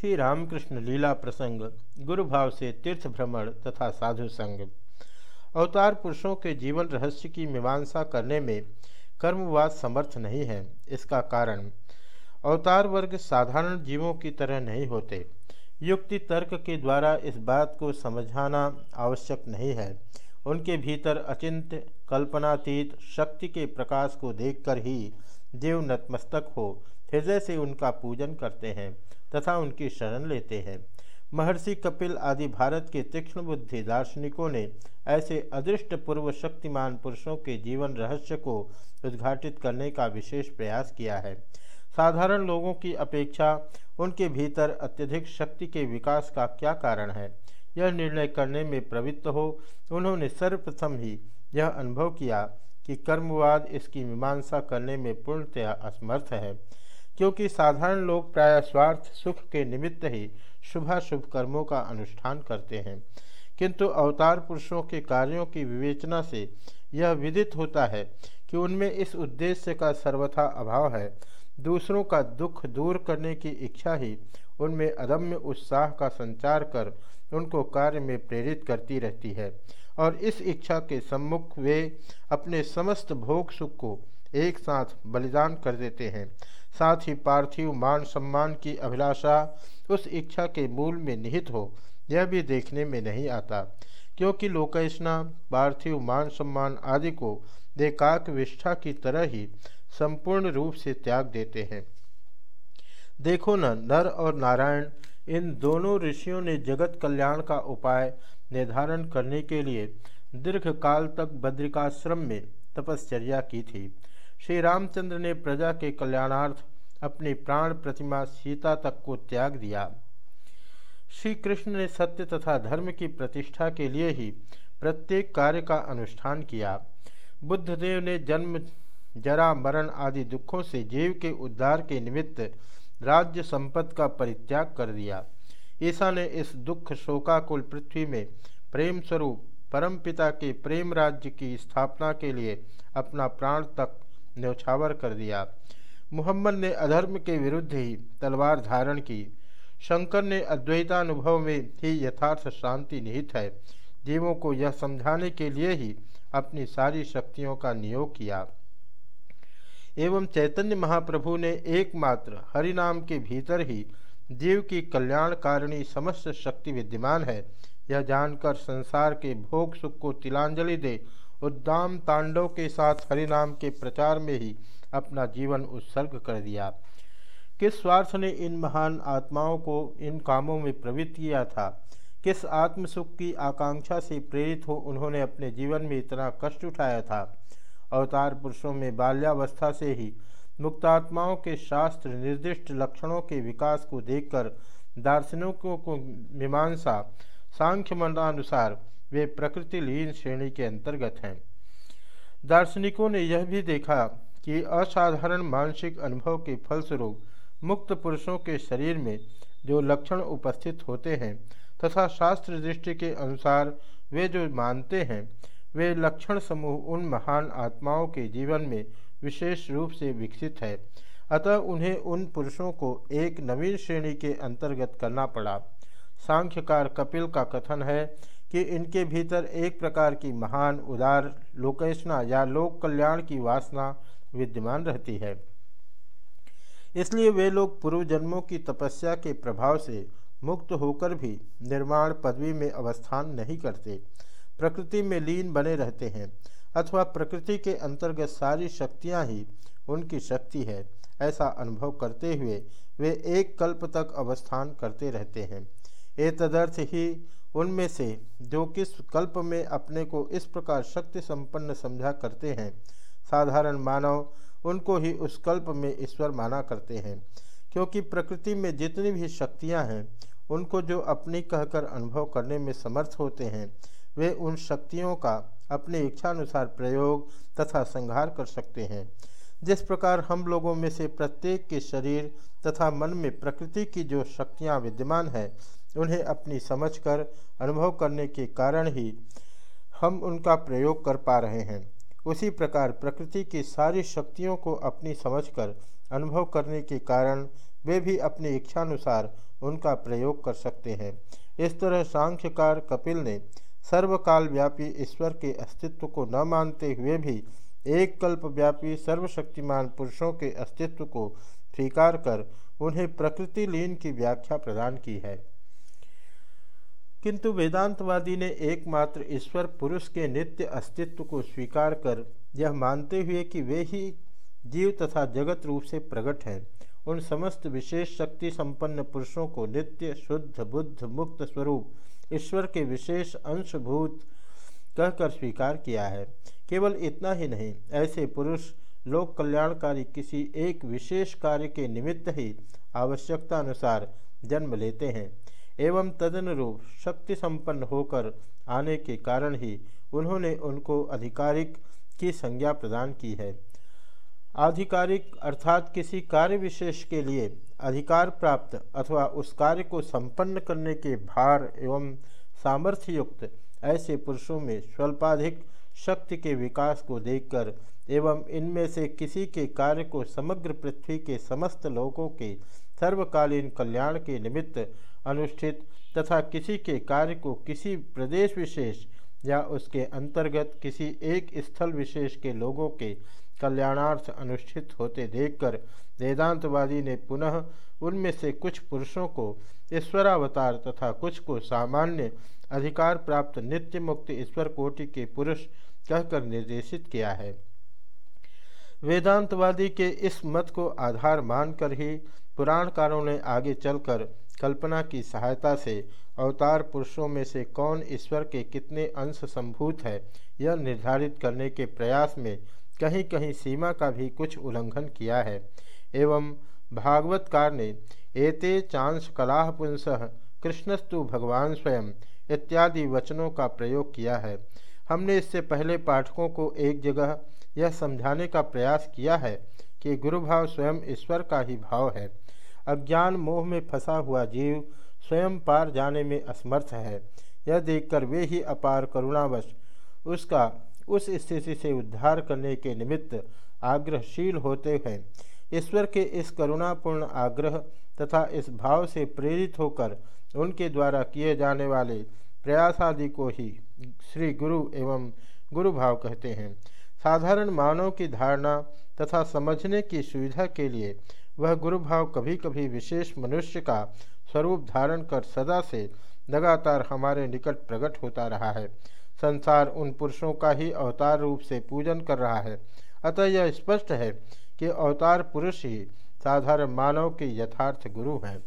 श्री रामकृष्ण लीला प्रसंग गुरु भाव से तीर्थ भ्रमण तथा साधु संग। अवतार पुरुषों के जीवन रहस्य की मीमांसा करने में कर्मवाद समर्थ नहीं है, इसका कारण, अवतार वर्ग साधारण जीवों की तरह नहीं होते। युक्ति तर्क के द्वारा इस बात को समझाना आवश्यक नहीं है। उनके भीतर अचिंत कल्पनातीत शक्ति के प्रकाश को देखकर ही जीव नतमस्तक हो हृदय से उनका पूजन करते हैं तथा उनकी शरण लेते हैं। महर्षि कपिल आदि भारत के तीक्ष्ण बुद्धि दार्शनिकों ने ऐसे अदृष्ट पूर्व शक्तिमान पुरुषों के जीवन रहस्य को उद्घाटित करने का विशेष प्रयास किया है। साधारण लोगों की अपेक्षा उनके भीतर अत्यधिक शक्ति के विकास का क्या कारण है? यह निर्णय करने में प्रवृत्त हो, उन्होंने सर्वप्रथम ही यह अनुभव किया कि कर्मवाद इसकी मीमांसा करने में पूर्णतया असमर्थ है। क्योंकि साधारण लोग प्राय स्वार्थ, सुख के निमित्त ही शुभाशुभ कर्मों का अनुष्ठान करते हैं। किंतु अवतार पुरुषों के कार्यों की विवेचना से यह विदित होता है कि उनमें इस उद्देश्य का सर्वथा अभाव है। दूसरों का दुख दूर करने की इच्छा ही उनमें अदम्य उत्साह का संचार कर उनको कार्य में प्रेरित करती रहती है। और इस इच्छा के सम्मुख वे अपने समस्त भोग सुख को एक साथ बलिदान कर देते हैं। साथ ही पार्थिव मान सम्मान की अभिलाषा उस इच्छा के मूल में निहित हो, यह भी देखने में नहीं आता। क्योंकि लोकेशना पार्थिव मान सम्मान आदि को देकाक विष्ठा की तरह ही संपूर्ण रूप से त्याग देते हैं। देखो न, नर और नारायण, इन दोनों ऋषियों ने जगत कल्याण का उपाय निर्धारण करने के लिए दीर्घ काल तक बद्रिकाश्रम में तपश्चर्या की थी। श्री रामचंद्र ने प्रजा के कल्याणार्थ अपनी प्राण प्रतिमा सीता तक को त्याग दिया। श्री कृष्ण ने सत्य तथा धर्म की प्रतिष्ठा के लिए ही प्रत्येक कार्य का अनुष्ठान किया। बुद्धदेव ने जन्म, जरा, मरण आदि दुखों से जीव के उद्धार के निमित्त राज्य संपत्ति का परित्याग कर दिया। ईसा ने इस दुख शोकाकुल पृथ्वी में प्रेम स्वरूप, परमपिता के प्रेम राज्य की स्थापना के लिए अपना प्राण तक न्यौछावर कर दिया। मुहम्मद ने अधर्म के विरुद्ध ही तलवार धारण की। शंकर ने अद्वैतानुभव में ही यथार्थ शांति निहित है। जीवों को यह समझाने के लिए ही अपनी सारी शक्तियों का नियोग किया। एवं चैतन्य महाप्रभु ने एकमात्र हरिनाम के भीतर ही जीव की कल्याणकारिणी समस्त शक्ति विद्यमान है। यह जानकर संसार के भोग सुख को तिलांजलि दे उद्दाम तांडव के साथ हरिनाम के प्रचार में ही अपना जीवन उत्सर्ग कर दिया। किस स्वार्थ ने इन महान आत्माओं को इन कामों में प्रवृत्त किया था? किस आत्मसुख की आकांक्षा से प्रेरित हो उन्होंने अपने जीवन में इतना कष्ट उठाया था? अवतार पुरुषों में बाल्यावस्था से ही मुक्तात्माओं के शास्त्र निर्दिष्ट लक्षणों के विकास को देखकर दार्शनिकों को मीमांसा, सांख्य मतानुसार वे प्रकृति लीन श्रेणी के अंतर्गत हैं। दार्शनिकों ने यह भी देखा कि असाधारण मानसिक अनुभव के फलस्वरूप मुक्त पुरुषों के शरीर में जो लक्षण उपस्थित होते हैं तथा शास्त्र दृष्टि के अनुसार वे जो मानते हैं, वे लक्षण समूह उन महान आत्माओं के जीवन में विशेष रूप से विकसित है। अतः उन्हें उन पुरुषों को एक नवीन श्रेणी के अंतर्गत करना पड़ा। सांख्यकार कपिल का कथन है कि इनके भीतर एक प्रकार की महान, उदार लोकेशना या लोक कल्याण की वासना विद्यमान रहती है। इसलिए वे लोग पूर्व जन्मों की तपस्या के प्रभाव से मुक्त होकर भी निर्माण पदवी में अवस्थान नहीं करते, प्रकृति में लीन बने रहते हैं, अथवा प्रकृति के अंतर्गत सारी शक्तियाँ ही उनकी शक्ति है, ऐसा अनुभव करते हुए वे एक कल्प तक अवस्थान करते रहते हैं। ए तदर्थ ही उनमें से जो किस कल्प में अपने को इस प्रकार शक्ति संपन्न समझा करते हैं, साधारण मानव उनको ही उस कल्प में ईश्वर माना करते हैं। क्योंकि प्रकृति में जितनी भी शक्तियाँ हैं, उनको जो अपनी कहकर अनुभव करने में समर्थ होते हैं, वे उन शक्तियों का अपनी इच्छानुसार प्रयोग तथा संहार कर सकते हैं। जिस प्रकार हम लोगों में से प्रत्येक के शरीर तथा मन में प्रकृति की जो शक्तियाँ विद्यमान है उन्हें अपनी समझ कर अनुभव करने के कारण ही हम उनका प्रयोग कर पा रहे हैं। उसी प्रकार प्रकृति की सारी शक्तियों को अपनी समझकर अनुभव करने के कारण वे भी अपनी इच्छानुसार उनका प्रयोग कर सकते हैं। इस तरह सांख्यकार कपिल ने सर्वकाल व्यापी ईश्वर के अस्तित्व को न मानते हुए भी एक कल्प व्यापी सर्वशक्तिमान पुरुषों के अस्तित्व को स्वीकार कर उन्हें प्रकृति लीन की व्याख्या प्रदान की है। किंतु वेदांतवादी ने एकमात्र ईश्वर पुरुष के नित्य अस्तित्व को स्वीकार कर यह मानते हुए कि वे ही जीव तथा जगत रूप से प्रकट हैं। उन समस्त विशेष शक्ति संपन्न पुरुषों को नित्य, शुद्ध, बुद्ध, मुक्त स्वरूप, ईश्वर के विशेष अंशभूत कहकर स्वीकार किया है। केवल इतना ही नहीं, ऐसे पुरुष लोक कल्याणकारी किसी एक विशेष कार्य के निमित्त ही आवश्यकता अनुसार जन्म लेते हैं। एवं तदनुरूप शक्ति संपन्न होकर आने के कारण ही उन्होंने उनको आधिकारिक की संज्ञा प्रदान की है। आधिकारिक अर्थात किसी कार्य विशेष के लिए अधिकार प्राप्त अथवा उस कार्य को संपन्न करने के भार एवं सामर्थ्य युक्त ऐसे पुरुषों में स्वल्पाधिक शक्ति के विकास को देखकर एवं इनमें से किसी के कार्य को समग्र पृथ्वी के समस्त लोगों के सर्वकालीन कल्याण के निमित्त अनुष्ठित तथा किसी के कार्य को किसी प्रदेश विशेष या उसके अंतर्गत किसी एक स्थल विशेष के लोगों के कल्याणार्थ अनुष्ठित होते देखकर वेदांतवादी ने पुनः उनमें से कुछ पुरुषों को ईश्वरावतार तथा कुछ को सामान्य अधिकार प्राप्त नित्य मुक्त ईश्वर कोटि के पुरुष कहकर निर्देशित किया है। वेदांतवादी के इस मत को आधार मानकर ही पुराणकारों ने आगे चलकर कल्पना की सहायता से अवतार पुरुषों में से कौन ईश्वर के कितने अंश संभूत है, यह निर्धारित करने के प्रयास में कहीं कहीं सीमा का भी कुछ उल्लंघन किया है। एवं भागवतकार ने, एते चांस कलाह पुंस कृष्णस्तु भगवान स्वयं इत्यादि वचनों का प्रयोग किया है। हमने इससे पहले पाठकों को एक जगह यह समझाने का प्रयास किया है कि गुरु भाव स्वयं ईश्वर का ही भाव है। अज्ञान मोह में फंसा हुआ जीव स्वयं पार जाने में असमर्थ है। यह देखकर वे ही अपार करुणावश उसका उस स्थिति से उद्धार करने के निमित्त आग्रहशील होते हैं। ईश्वर के इस करुणापूर्ण आग्रह तथा इस भाव से प्रेरित होकर उनके द्वारा किए जाने वाले प्रयास आदि को ही श्री गुरु एवं गुरु भाव कहते हैं। साधारण मानव की धारणा तथा समझने की सुविधा के लिए वह गुरु भाव कभी कभी विशेष मनुष्य का स्वरूप धारण कर सदा से लगातार हमारे निकट प्रकट होता रहा है। संसार उन पुरुषों का ही अवतार रूप से पूजन कर रहा है। अतः यह स्पष्ट है कि अवतार पुरुष ही साधारण मानव के यथार्थ गुरु हैं।